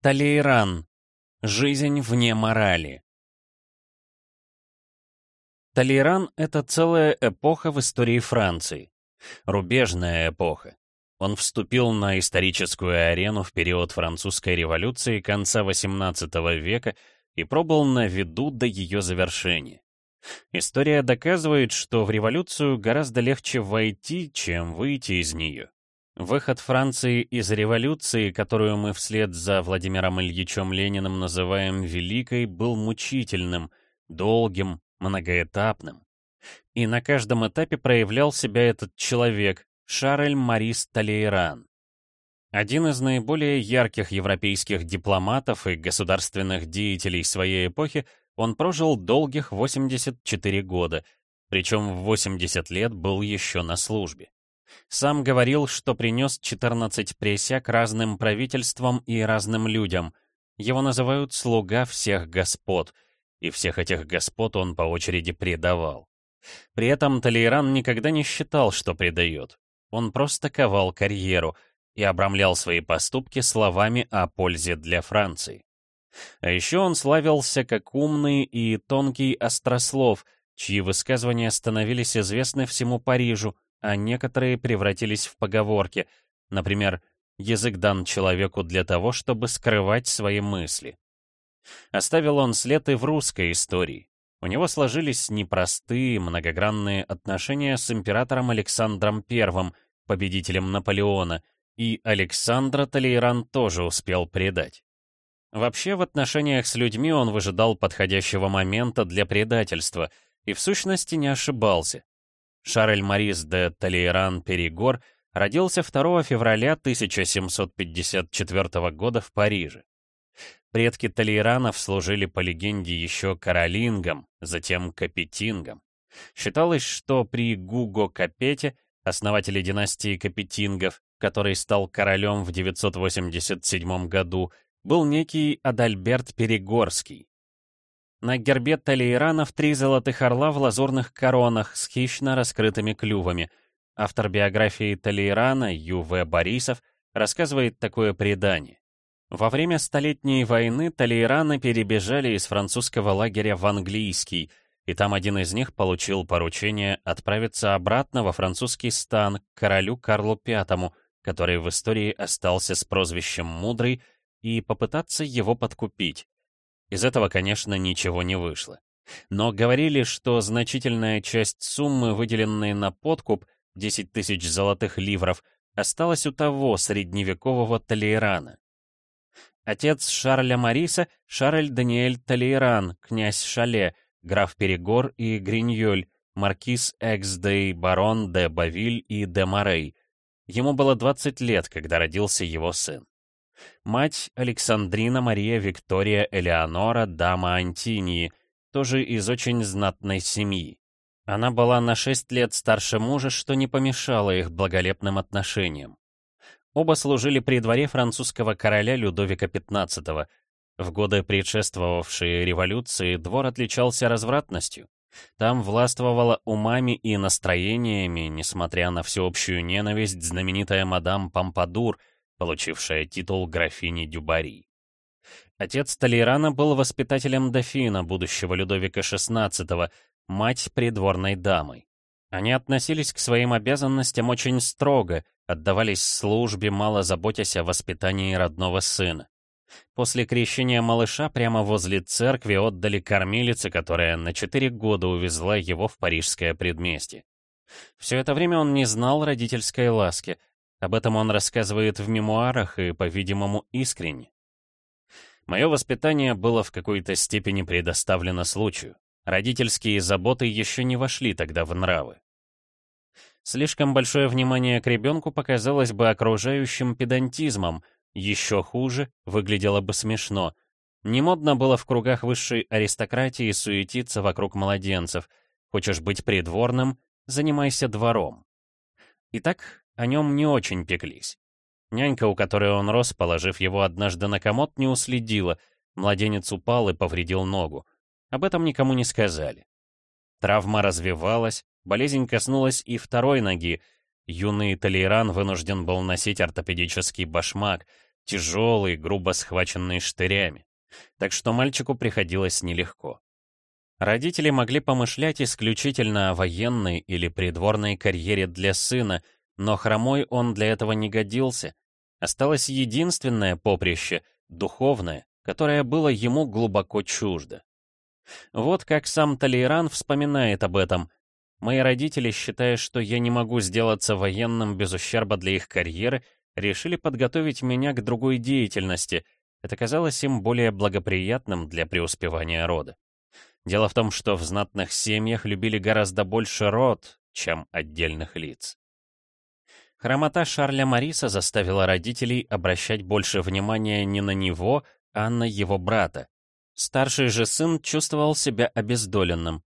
Талейран. Жизнь вне морали. Талейран — это целая эпоха в истории Франции. Рубежная эпоха. Он вступил на историческую арену в период французской революции конца XVIII века и пробыл на виду до ее завершения. История доказывает, что в революцию гораздо легче войти, чем выйти из нее. Выход Франции из революции, которую мы вслед за Владимиром Ильичем Лениным называем «великой», был мучительным, долгим, многоэтапным. И на каждом этапе проявлял себя этот человек, Шарль Марис Талейран. Один из наиболее ярких европейских дипломатов и государственных деятелей своей эпохи, он прожил долгих 84 года, причем в 80 лет был еще на службе. Сам говорил, что принес 14 присяг разным правительствам и разным людям. Его называют «слуга всех господ», и всех этих господ он по очереди предавал. При этом Толейран никогда не считал, что предает. Он просто ковал карьеру и обрамлял свои поступки словами о пользе для Франции. А еще он славился как умный и тонкий острослов, чьи высказывания становились известны всему Парижу, а некоторые превратились в поговорки. Например, «язык дан человеку для того, чтобы скрывать свои мысли». Оставил он след и в русской истории. У него сложились непростые, многогранные отношения с императором Александром I, победителем Наполеона, и Александра Толейран тоже успел предать. Вообще, в отношениях с людьми он выжидал подходящего момента для предательства и в сущности не ошибался. Шарль Марис де Толейран-Перегор родился 2 февраля 1754 года в Париже. Предки Толейранов служили по легенде еще каролингам, затем капетингам. Считалось, что при Гуго Капете, основателе династии капетингов, который стал королем в 987 году, был некий Адальберт Перегорский, на гербе Талейранов три золотых орла в лазурных коронах с хищно раскрытыми клювами. Автор биографии Талейрана, Ю.В. Борисов, рассказывает такое предание. Во время Столетней войны Талейраны перебежали из французского лагеря в английский, и там один из них получил поручение отправиться обратно во французский стан к королю Карлу V, который в истории остался с прозвищем «Мудрый», и попытаться его подкупить. Из этого, конечно, ничего не вышло. Но говорили, что значительная часть суммы, выделенной на подкуп, 10 тысяч золотых ливров, осталась у того средневекового Толейрана. Отец Шарля Мариса — Шарль Даниэль Толейран, князь Шале, граф Перегор и Гриньоль, маркиз Эксдей, барон де Бавиль и де Морей. Ему было 20 лет, когда родился его сын. Мать Александрина Мария Виктория Элеонора, дама Антинии, тоже из очень знатной семьи. Она была на шесть лет старше мужа, что не помешало их благолепным отношениям. Оба служили при дворе французского короля Людовика XV. В годы предшествовавшей революции двор отличался развратностью. Там властвовала умами и настроениями, несмотря на всеобщую ненависть, знаменитая мадам Помпадур — получившая титул графини Дюбари. Отец Толейрана был воспитателем дофина, будущего Людовика XVI, мать придворной дамой. Они относились к своим обязанностям очень строго, отдавались службе, мало заботясь о воспитании родного сына. После крещения малыша прямо возле церкви отдали кормилице, которая на четыре года увезла его в парижское предместье. Все это время он не знал родительской ласки, об этом он рассказывает в мемуарах и, по-видимому, искренне. Мое воспитание было в какой-то степени предоставлено случаю. Родительские заботы еще не вошли тогда в нравы. Слишком большое внимание к ребенку показалось бы окружающим педантизмом, еще хуже, выглядело бы смешно. Не модно было в кругах высшей аристократии суетиться вокруг младенцев. Хочешь быть придворным — занимайся двором. Итак, о нем не очень пеклись. Нянька, у которой он рос, положив его однажды на комод, не уследила. Младенец упал и повредил ногу. Об этом никому не сказали. Травма развивалась, болезнь коснулась и второй ноги. Юный Толейран вынужден был носить ортопедический башмак, тяжелый, грубо схваченный штырями. Так что мальчику приходилось нелегко. Родители могли помышлять исключительно о военной или придворной карьере для сына, но хромой он для этого не годился. Осталось единственное поприще, духовное, которое было ему глубоко чуждо. Вот как сам Талейран вспоминает об этом. Мои родители, считая, что я не могу сделаться военным без ущерба для их карьеры, решили подготовить меня к другой деятельности. Это казалось им более благоприятным для преуспевания рода. Дело в том, что в знатных семьях любили гораздо больше род, чем отдельных лиц. Хромота Шарля Мариса заставила родителей обращать больше внимания не на него, а на его брата. Старший же сын чувствовал себя обездоленным.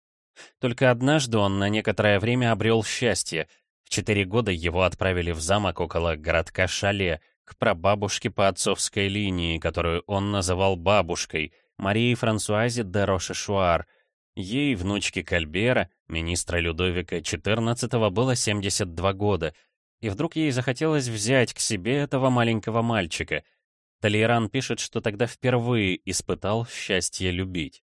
Только однажды он на некоторое время обрел счастье. В четыре года его отправили в замок около городка Шале, к прабабушке по отцовской линии, которую он называл бабушкой, Марии Франсуазе де Рошешуар. Ей, внучке Кальбера, министра Людовика XIV, было 72 года, и вдруг ей захотелось взять к себе этого маленького мальчика — Толейран пишет, что тогда впервые испытал счастье любить.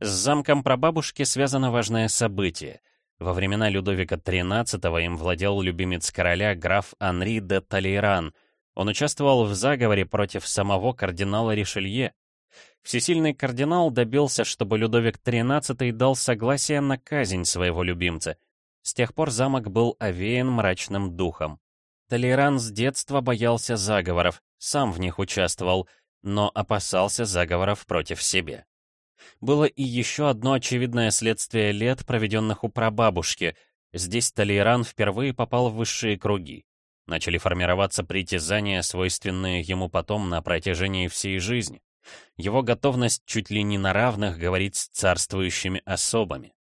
С замком прабабушки связано важное событие. Во времена Людовика XIII им владел любимец короля граф Анри де Толейран. Он участвовал в заговоре против самого кардинала Ришелье. Всесильный кардинал добился, чтобы Людовик XIII дал согласие на казнь своего любимца. С тех пор замок был овеян мрачным духом. Толейран с детства боялся заговоров, сам в них участвовал, но опасался заговоров против себя. Было и еще одно очевидное следствие лет, проведенных у прабабушки. Здесь Толейран впервые попал в высшие круги. Начали формироваться притязания, свойственные ему потом на протяжении всей жизни. Его готовность чуть ли не на равных говорить с царствующими особами.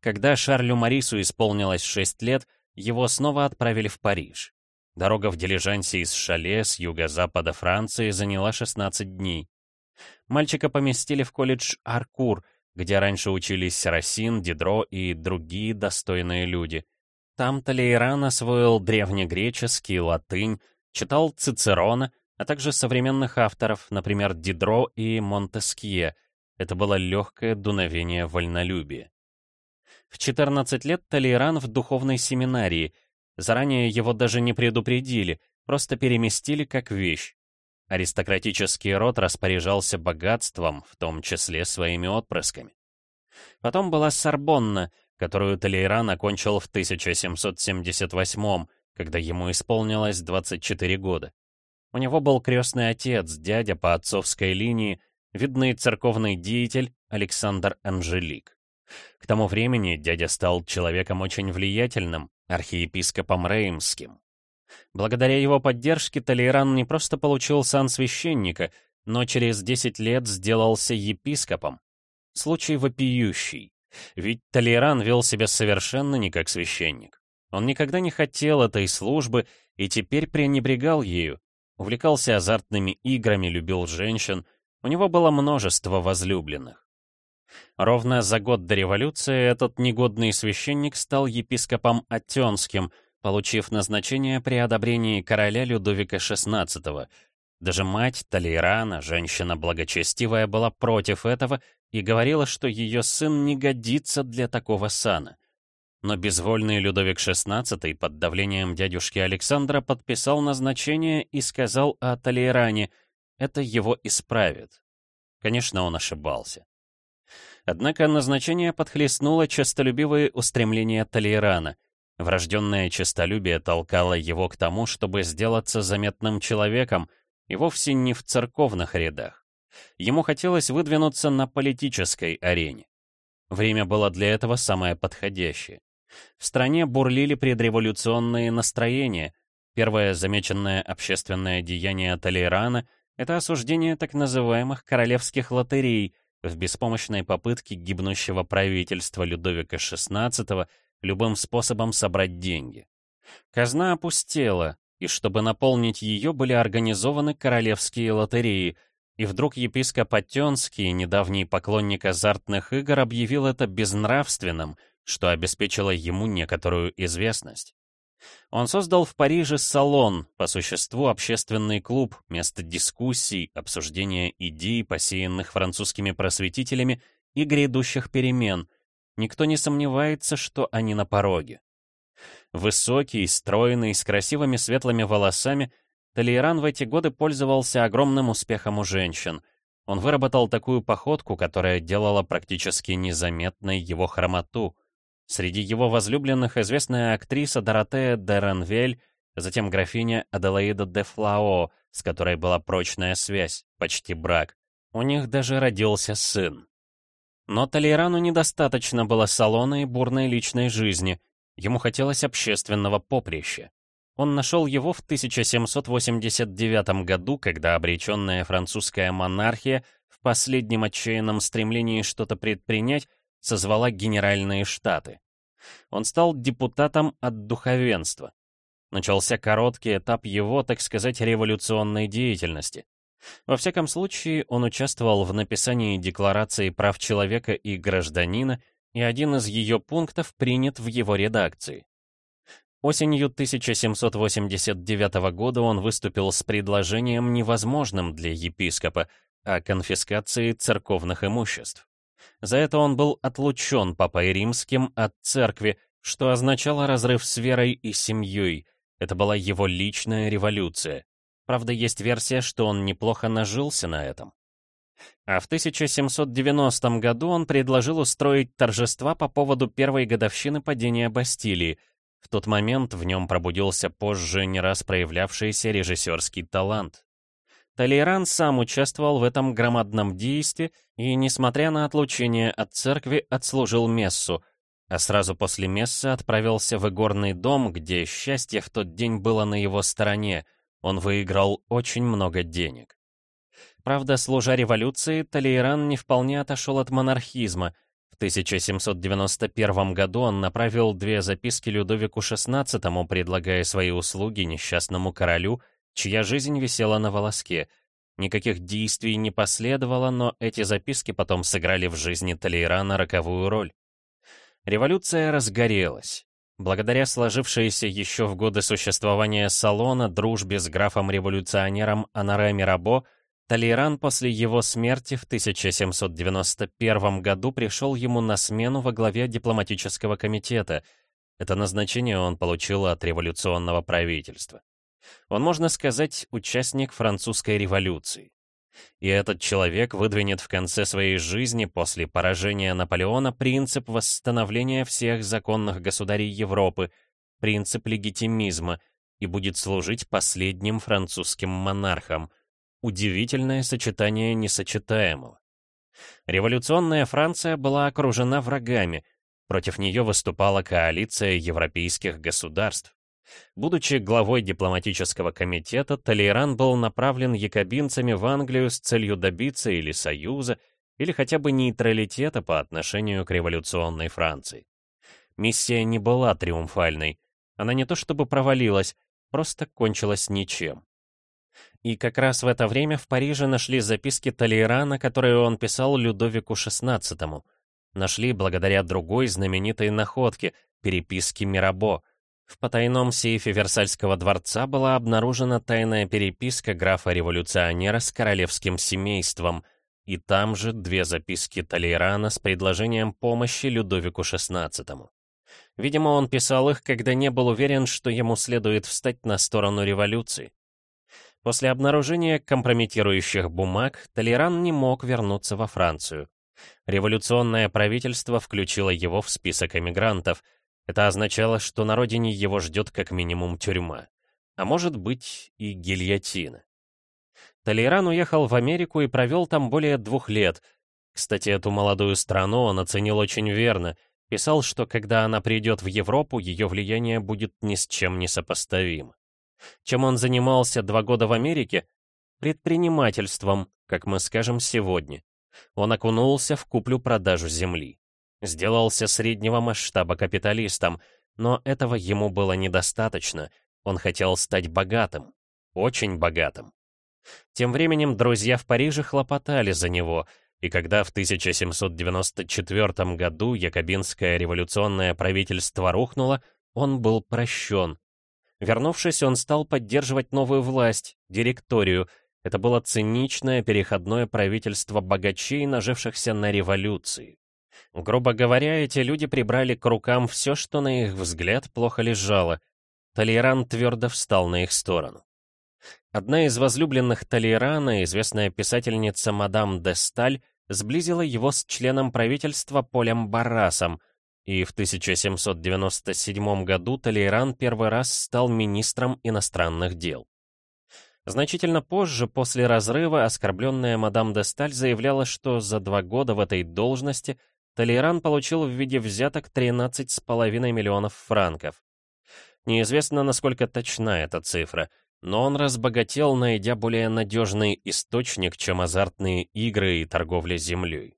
Когда Шарлю Марису исполнилось 6 лет, его снова отправили в Париж. Дорога в дилижансе из Шале с юго-запада Франции заняла 16 дней. Мальчика поместили в колледж Аркур, где раньше учились Росин, Дидро и другие достойные люди. Там Талейран освоил древнегреческий, латынь, читал Цицерона, а также современных авторов, например, Дидро и Монтескье. Это было легкое дуновение вольнолюбия. В 14 лет Талейран в духовной семинарии — Заранее его даже не предупредили, просто переместили как вещь. Аристократический род распоряжался богатством, в том числе своими отпрысками. Потом была Сорбонна, которую Толейран окончил в 1778 когда ему исполнилось 24 года. У него был крестный отец, дядя по отцовской линии, видный церковный деятель Александр Анжелик. К тому времени дядя стал человеком очень влиятельным, архиепископом Реймским. Благодаря его поддержке Толейран не просто получил сан священника, но через 10 лет сделался епископом. Случай вопиющий. Ведь Толейран вел себя совершенно не как священник. Он никогда не хотел этой службы и теперь пренебрегал ею. Увлекался азартными играми, любил женщин. У него было множество возлюбленных. Ровно за год до революции этот негодный священник стал епископом Оттенским, получив назначение при одобрении короля Людовика XVI. Даже мать Талейрана, женщина благочестивая, была против этого и говорила, что ее сын не годится для такого сана. Но безвольный Людовик XVI под давлением дядюшки Александра подписал назначение и сказал о Талейране, это его исправит. Конечно, он ошибался. Однако назначение подхлестнуло честолюбивые устремления Толейрана. Врожденное честолюбие толкало его к тому, чтобы сделаться заметным человеком, и вовсе не в церковных рядах. Ему хотелось выдвинуться на политической арене. Время было для этого самое подходящее. В стране бурлили предреволюционные настроения. Первое замеченное общественное деяние Толейрана — это осуждение так называемых королевских лотерей, в беспомощной попытке гибнущего правительства Людовика XVI любым способом собрать деньги. Казна опустела, и чтобы наполнить ее, были организованы королевские лотереи, и вдруг епископ Оттенский, недавний поклонник азартных игр, объявил это безнравственным, что обеспечило ему некоторую известность. Он создал в Париже салон, по существу общественный клуб, место дискуссий, обсуждения идей, посеянных французскими просветителями и грядущих перемен. Никто не сомневается, что они на пороге. Высокий, стройный, с красивыми светлыми волосами, Толейран в эти годы пользовался огромным успехом у женщин. Он выработал такую походку, которая делала практически незаметной его хромоту. Среди его возлюбленных известная актриса Доротея де Ранвель, затем графиня Аделаида де Флао, с которой была прочная связь, почти брак. У них даже родился сын. Но Толейрану недостаточно было салона и бурной личной жизни. Ему хотелось общественного поприща. Он нашел его в 1789 году, когда обреченная французская монархия в последнем отчаянном стремлении что-то предпринять созвала Генеральные Штаты. Он стал депутатом от духовенства. Начался короткий этап его, так сказать, революционной деятельности. Во всяком случае, он участвовал в написании Декларации прав человека и гражданина, и один из ее пунктов принят в его редакции. Осенью 1789 года он выступил с предложением, невозможным для епископа, о конфискации церковных имуществ. За это он был отлучен Папой Римским от церкви, что означало разрыв с верой и семьей. Это была его личная революция. Правда, есть версия, что он неплохо нажился на этом. А в 1790 году он предложил устроить торжества по поводу первой годовщины падения Бастилии — в тот момент в нем пробудился позже не раз проявлявшийся режиссерский талант. Толейран сам участвовал в этом громадном действии и, несмотря на отлучение от церкви, отслужил мессу, а сразу после мессы отправился в игорный дом, где счастье в тот день было на его стороне, он выиграл очень много денег. Правда, служа революции, Толейран не вполне отошел от монархизма — 1791 году он направил две записки Людовику XVI, предлагая свои услуги несчастному королю, чья жизнь висела на волоске. Никаких действий не последовало, но эти записки потом сыграли в жизни Толейрана роковую роль. Революция разгорелась. Благодаря сложившейся еще в годы существования салона дружбе с графом-революционером Анаре Мирабо, Толейран после его смерти в 1791 году пришел ему на смену во главе дипломатического комитета. Это назначение он получил от революционного правительства. Он, можно сказать, участник французской революции. И этот человек выдвинет в конце своей жизни после поражения Наполеона принцип восстановления всех законных государей Европы, принцип легитимизма, и будет служить последним французским монархом — Удивительное сочетание несочетаемого. Революционная Франция была окружена врагами, против нее выступала коалиция европейских государств. Будучи главой дипломатического комитета, Толейран был направлен якобинцами в Англию с целью добиться или союза, или хотя бы нейтралитета по отношению к революционной Франции. Миссия не была триумфальной. Она не то чтобы провалилась, просто кончилась ничем. И как раз в это время в Париже нашли записки Толейрана, которые он писал Людовику XVI. Нашли благодаря другой знаменитой находке — переписке Мирабо. В потайном сейфе Версальского дворца была обнаружена тайная переписка графа-революционера с королевским семейством, и там же две записки Толейрана с предложением помощи Людовику XVI. Видимо, он писал их, когда не был уверен, что ему следует встать на сторону революции. После обнаружения компрометирующих бумаг Толеран не мог вернуться во Францию. Революционное правительство включило его в список эмигрантов. Это означало, что на родине его ждет как минимум тюрьма. А может быть и гильотина. Толеран уехал в Америку и провел там более двух лет. Кстати, эту молодую страну он оценил очень верно. Писал, что когда она придет в Европу, ее влияние будет ни с чем не сопоставимо. Чем он занимался два года в Америке? Предпринимательством, как мы скажем сегодня. Он окунулся в куплю-продажу земли. Сделался среднего масштаба капиталистом, но этого ему было недостаточно. Он хотел стать богатым. Очень богатым. Тем временем друзья в Париже хлопотали за него, и когда в 1794 году якобинское революционное правительство рухнуло, он был прощен, Вернувшись, он стал поддерживать новую власть, директорию. Это было циничное переходное правительство богачей, нажившихся на революции. Грубо говоря, эти люди прибрали к рукам все, что на их взгляд плохо лежало. Толеран твердо встал на их сторону. Одна из возлюбленных Толерана, известная писательница мадам де Сталь, сблизила его с членом правительства Полем Барасом, и в 1797 году Толейран первый раз стал министром иностранных дел. Значительно позже, после разрыва, оскорбленная мадам де Сталь заявляла, что за два года в этой должности Толейран получил в виде взяток 13,5 миллионов франков. Неизвестно, насколько точна эта цифра, но он разбогател, найдя более надежный источник, чем азартные игры и торговля землей.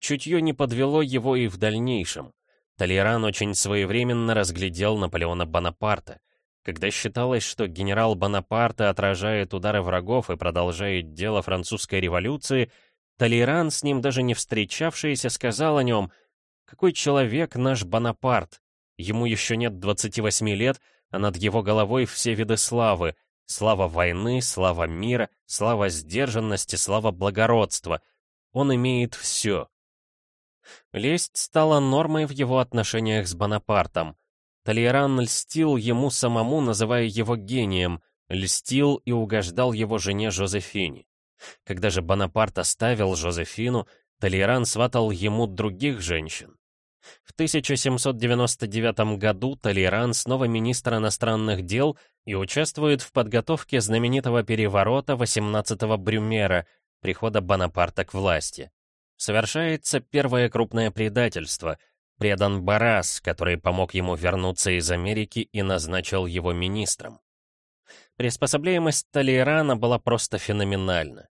Чутье не подвело его и в дальнейшем. Толеран очень своевременно разглядел Наполеона Бонапарта. Когда считалось, что генерал Бонапарта отражает удары врагов и продолжает дело французской революции, Толеран, с ним даже не встречавшийся, сказал о нем «Какой человек наш Бонапарт? Ему еще нет 28 лет, а над его головой все виды славы, Слава войны, слава мира, слава сдержанности, слава благородства. Он имеет все. Лесть стала нормой в его отношениях с Бонапартом. Толеран льстил ему самому, называя его гением, льстил и угождал его жене Жозефине. Когда же Бонапарт оставил Жозефину, Толеран сватал ему других женщин. В 1799 году Толеран снова министр иностранных дел и участвует в подготовке знаменитого переворота 18-го Брюмера, прихода Бонапарта к власти. Совершается первое крупное предательство. Предан Барас, который помог ему вернуться из Америки и назначил его министром. Приспособляемость Толерана была просто феноменальна.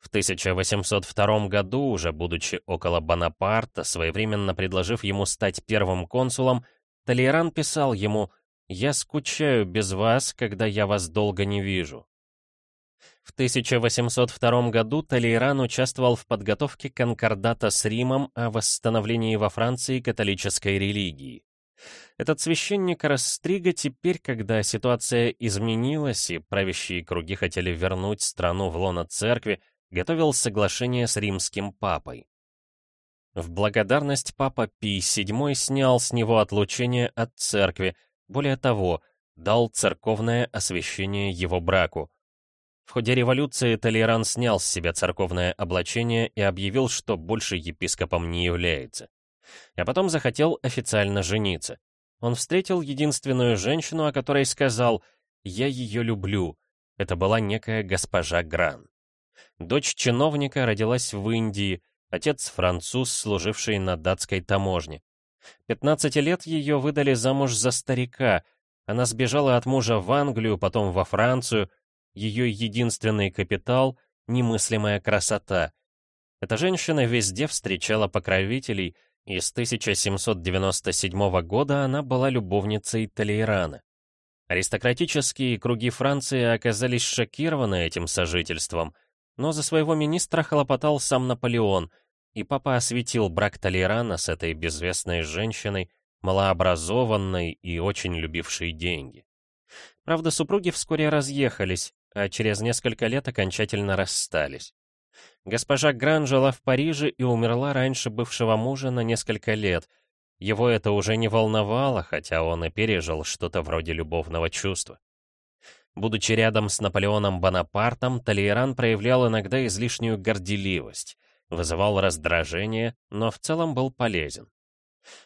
В 1802 году, уже будучи около Бонапарта, своевременно предложив ему стать первым консулом, Толеран писал ему «Я скучаю без вас, когда я вас долго не вижу». В 1802 году Толейран участвовал в подготовке конкордата с Римом о восстановлении во Франции католической религии. Этот священник Растрига теперь, когда ситуация изменилась и правящие круги хотели вернуть страну в лоно церкви, готовил соглашение с римским папой. В благодарность папа Пий VII снял с него отлучение от церкви, более того, дал церковное освящение его браку. В ходе революции Толеран снял с себя церковное облачение и объявил, что больше епископом не является. А потом захотел официально жениться. Он встретил единственную женщину, о которой сказал «Я ее люблю». Это была некая госпожа Гран. Дочь чиновника родилась в Индии, отец француз, служивший на датской таможне. 15 лет ее выдали замуж за старика. Она сбежала от мужа в Англию, потом во Францию. Ее единственный капитал — немыслимая красота. Эта женщина везде встречала покровителей, и с 1797 года она была любовницей Толейрана. Аристократические круги Франции оказались шокированы этим сожительством — но за своего министра хлопотал сам Наполеон, и папа осветил брак Толерана с этой безвестной женщиной, малообразованной и очень любившей деньги. Правда, супруги вскоре разъехались, а через несколько лет окончательно расстались. Госпожа Гран жила в Париже и умерла раньше бывшего мужа на несколько лет. Его это уже не волновало, хотя он и пережил что-то вроде любовного чувства. Будучи рядом с Наполеоном Бонапартом, Толейран проявлял иногда излишнюю горделивость, вызывал раздражение, но в целом был полезен.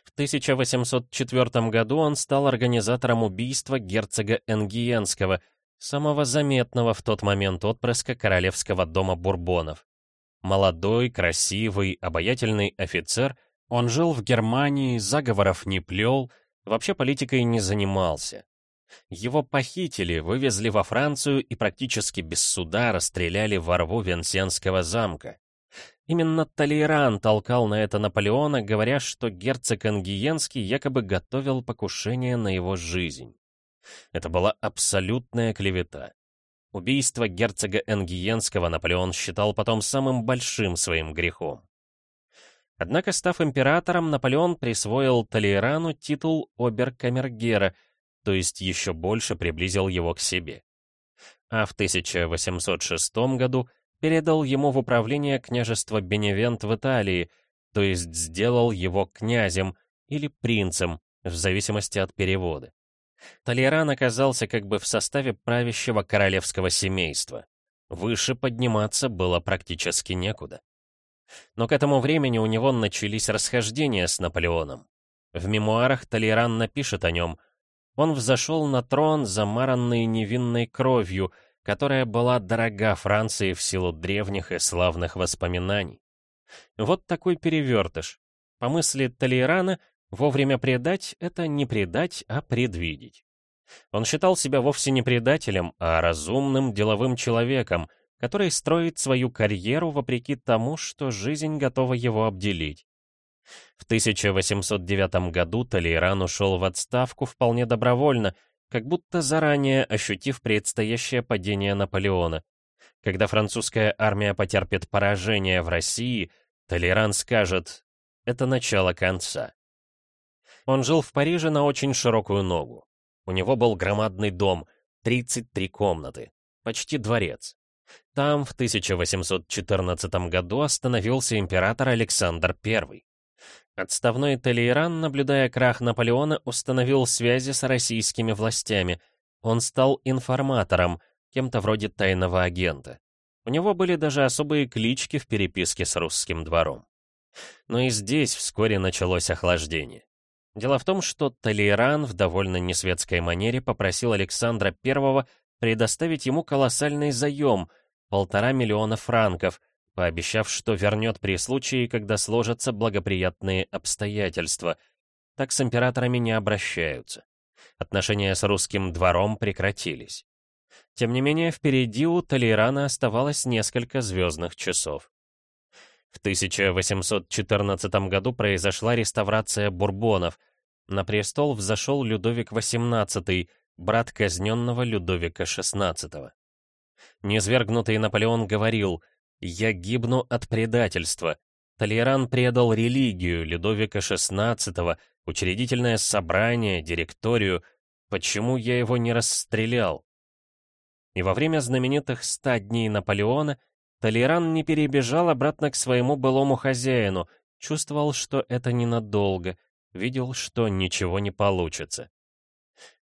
В 1804 году он стал организатором убийства герцога Энгиенского, самого заметного в тот момент отпрыска королевского дома Бурбонов. Молодой, красивый, обаятельный офицер, он жил в Германии, заговоров не плел, вообще политикой не занимался. Его похитили, вывезли во Францию и практически без суда расстреляли во рву Венсенского замка. Именно Толейран толкал на это Наполеона, говоря, что герцог Ангиенский якобы готовил покушение на его жизнь. Это была абсолютная клевета. Убийство герцога Энгиенского Наполеон считал потом самым большим своим грехом. Однако, став императором, Наполеон присвоил Толейрану титул оберкамергера — то есть еще больше приблизил его к себе. А в 1806 году передал ему в управление княжество Беневент в Италии, то есть сделал его князем или принцем, в зависимости от перевода. Толеран оказался как бы в составе правящего королевского семейства. Выше подниматься было практически некуда. Но к этому времени у него начались расхождения с Наполеоном. В мемуарах Толеран напишет о нем. Он взошел на трон, замаранный невинной кровью, которая была дорога Франции в силу древних и славных воспоминаний. Вот такой перевертыш. По мысли Толерана, вовремя предать — это не предать, а предвидеть. Он считал себя вовсе не предателем, а разумным деловым человеком, который строит свою карьеру вопреки тому, что жизнь готова его обделить. В 1809 году Толейран ушел в отставку вполне добровольно, как будто заранее ощутив предстоящее падение Наполеона. Когда французская армия потерпит поражение в России, Толейран скажет «это начало конца». Он жил в Париже на очень широкую ногу. У него был громадный дом, 33 комнаты, почти дворец. Там в 1814 году остановился император Александр I. Отставной Толейран, наблюдая крах Наполеона, установил связи с российскими властями. Он стал информатором, кем-то вроде тайного агента. У него были даже особые клички в переписке с русским двором. Но и здесь вскоре началось охлаждение. Дело в том, что Толейран в довольно несветской манере попросил Александра I предоставить ему колоссальный заем — полтора миллиона франков, пообещав, что вернет при случае, когда сложатся благоприятные обстоятельства. Так с императорами не обращаются. Отношения с русским двором прекратились. Тем не менее, впереди у Толейрана оставалось несколько звездных часов. В 1814 году произошла реставрация бурбонов. На престол взошел Людовик XVIII, брат казненного Людовика XVI. Низвергнутый Наполеон говорил «Я гибну от предательства». Толеран предал религию Людовика XVI, учредительное собрание, директорию. Почему я его не расстрелял? И во время знаменитых ста дней Наполеона Толеран не перебежал обратно к своему былому хозяину, чувствовал, что это ненадолго, видел, что ничего не получится.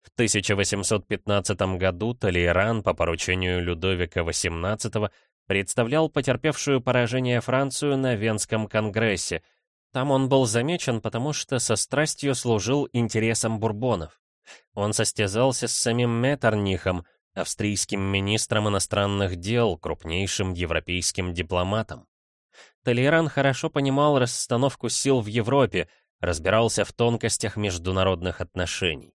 В 1815 году Толейран по поручению Людовика XVIII представлял потерпевшую поражение Францию на Венском конгрессе. Там он был замечен, потому что со страстью служил интересам бурбонов. Он состязался с самим Меттернихом, австрийским министром иностранных дел, крупнейшим европейским дипломатом. Толейран хорошо понимал расстановку сил в Европе, разбирался в тонкостях международных отношений.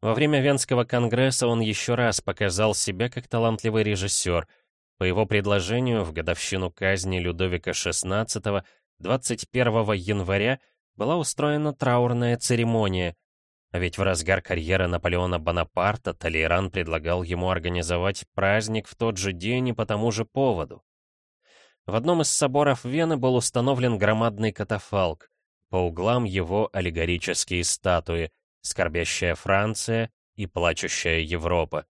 Во время Венского конгресса он еще раз показал себя как талантливый режиссер. По его предложению, в годовщину казни Людовика XVI 21 января была устроена траурная церемония. А ведь в разгар карьеры Наполеона Бонапарта Толейран предлагал ему организовать праздник в тот же день и по тому же поводу. В одном из соборов Вены был установлен громадный катафалк. По углам его аллегорические статуи, скорбящая Франция и плачущая Европа.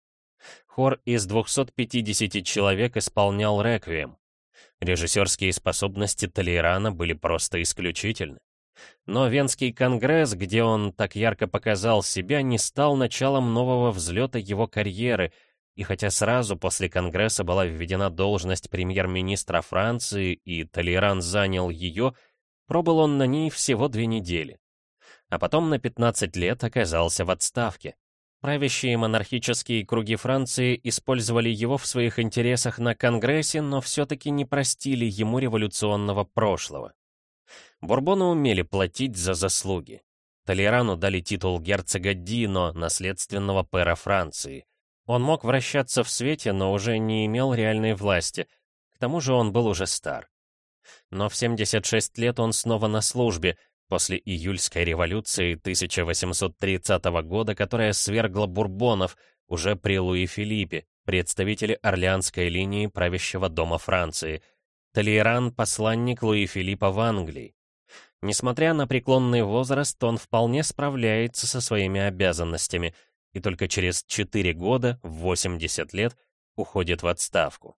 Хор из 250 человек исполнял реквием. Режиссерские способности Толейрана были просто исключительны. Но Венский конгресс, где он так ярко показал себя, не стал началом нового взлета его карьеры, и хотя сразу после конгресса была введена должность премьер-министра Франции, и Толейран занял ее, пробыл он на ней всего две недели а потом на 15 лет оказался в отставке. Правящие монархические круги Франции использовали его в своих интересах на Конгрессе, но все-таки не простили ему революционного прошлого. Бурбоны умели платить за заслуги. Толерану дали титул герцога Дино, наследственного пэра Франции. Он мог вращаться в свете, но уже не имел реальной власти. К тому же он был уже стар. Но в 76 лет он снова на службе, после июльской революции 1830 года, которая свергла бурбонов уже при Луи Филиппе, представителе Орлеанской линии правящего дома Франции. Толейран — посланник Луи Филиппа в Англии. Несмотря на преклонный возраст, он вполне справляется со своими обязанностями. и только через 4 года, в 80 лет, уходит в отставку.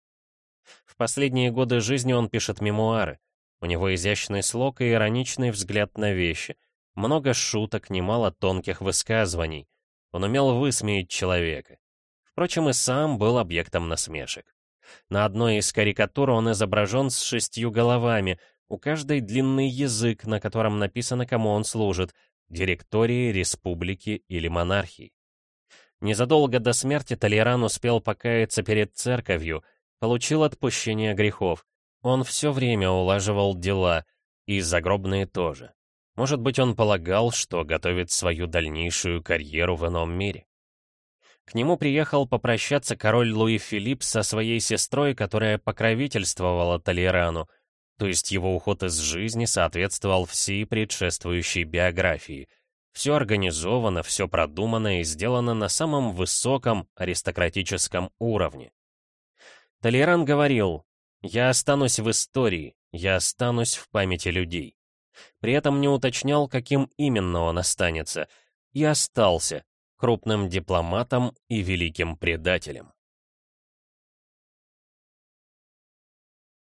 В последние годы жизни он пишет мемуары. У него изящный слог и ироничный взгляд на вещи. Много шуток, немало тонких высказываний. Он умел высмеять человека. Впрочем, и сам был объектом насмешек. На одной из карикатур он изображен с шестью головами, у каждой длинный язык, на котором написано, кому он служит — директории, республики или монархии. Незадолго до смерти Толеран успел покаяться перед церковью, получил отпущение грехов. Он все время улаживал дела, и загробные тоже. Может быть, он полагал, что готовит свою дальнейшую карьеру в ином мире. К нему приехал попрощаться король Луи Филипп со своей сестрой, которая покровительствовала Толерану, то есть его уход из жизни соответствовал всей предшествующей биографии. Все организовано, все продумано и сделано на самом высоком аристократическом уровне. Толеран говорил, «Я останусь в истории, я останусь в памяти людей». При этом не уточнял, каким именно он останется, и остался, крупным дипломатом и великим предателем.